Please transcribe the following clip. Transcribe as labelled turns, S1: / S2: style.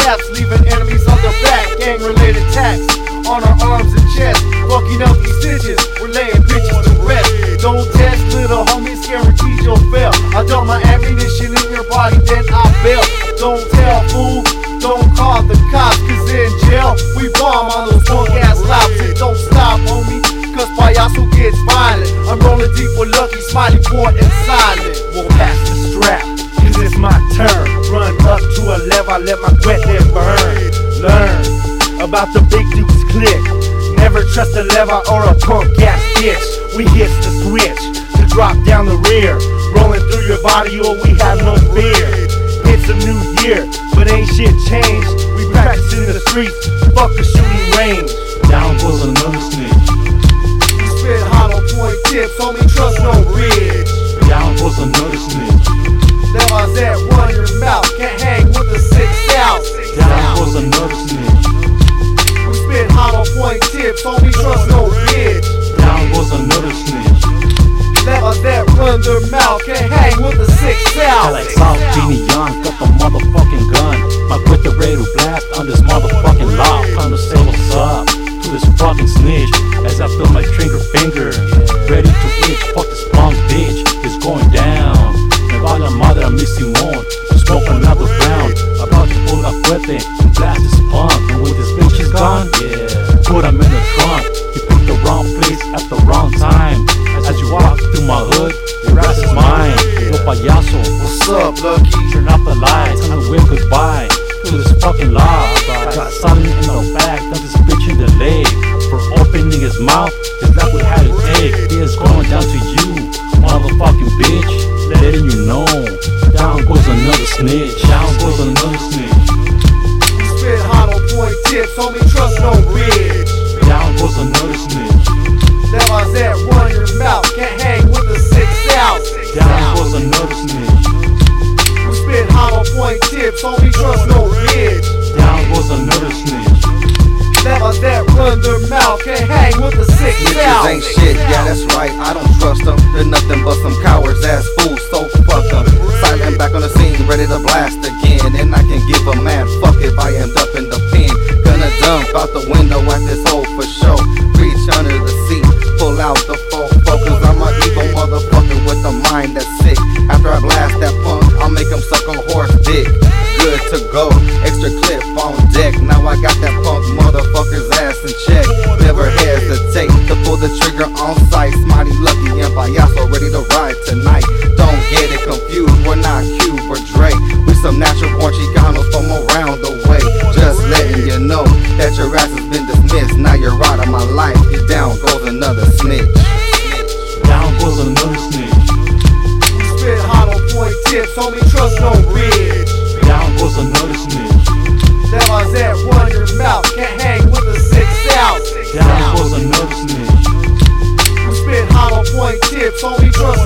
S1: attacks on the back, gang-related tacks on our arms and chest. Fucking up these stitches, we're laying bitches to rest. Don't test, little homies, guaranteed you'll fail. I dump my ammunition in your body, then I bail. Don't tell, fool. Don't call the cops, cause in jail we bomb on those punk ass lops. It don't stop, homie, cause payaso gets violent. I'm rolling deep with lucky, smiley, poor, and silent.
S2: We'll pass the strap, cause it's my turn. Run up to a level, I let my there burn. Learn about the big dude's click. Never trust a lever or a punk gas bitch. We hit the switch to drop down the rear. Rolling through your body, or we have no fear. It's a new year, but ain't shit changed. We practice in the streets, fuck the shooting range.
S3: Down goes another snitch.
S1: We spit hollow point tips, homie, trust no bridge. Point tips, homie, trust no bridge.
S3: Down goes another snitch.
S1: That was that run their mouth, can't hang with a six
S3: I
S1: out.
S3: like South Genie Young, got the motherfucking gun. My quick the to blast on this motherfucking law. Time to say what's up to this fucking snitch. As I feel my trigger finger, ready to itch. Fuck this punk bitch, it's going down. Me va la madre a mi Simón, to smoke another round. About to pull a fuerte blast this punk. And when this bitch is gone, yeah,
S1: up, Lucky?
S3: Turn off the lights and wave goodbye to this fucking law. Got something in the back, done this bitch in the leg. For opening his mouth, it's like we had to take. It's going down to you, motherfucking bitch. Letting you know, down goes another snitch. Down goes another snitch.
S1: Point tips, homie, trust no bridge.
S3: Down goes another snitch.
S1: That was that run their mouth, can't hang with a sick
S4: Bitches
S1: out.
S4: ain't shit, yeah that's right, I don't trust them They're nothing but some cowards ass fools, so fuck them Silent back on the scene, ready to blast again And I can give a man fuck if I end up in the pen Gonna dump out the window at this hole for sure. Reach under the seat, pull out the full focus I'm an evil motherfucker with a mind that's sick trigger on site. Smarty, Lucky, and Payaso ready to ride tonight Don't get it confused, we're not Cube or Drake We some natural born Chicanos from around the way Just letting you know that your ass has been dismissed Now you're out of my life, you down goes another snitch
S3: Down goes another snitch.
S1: We spit hollow point tips, homie, trust no bridge.
S3: Down goes another snitch.
S1: Point tips, homie,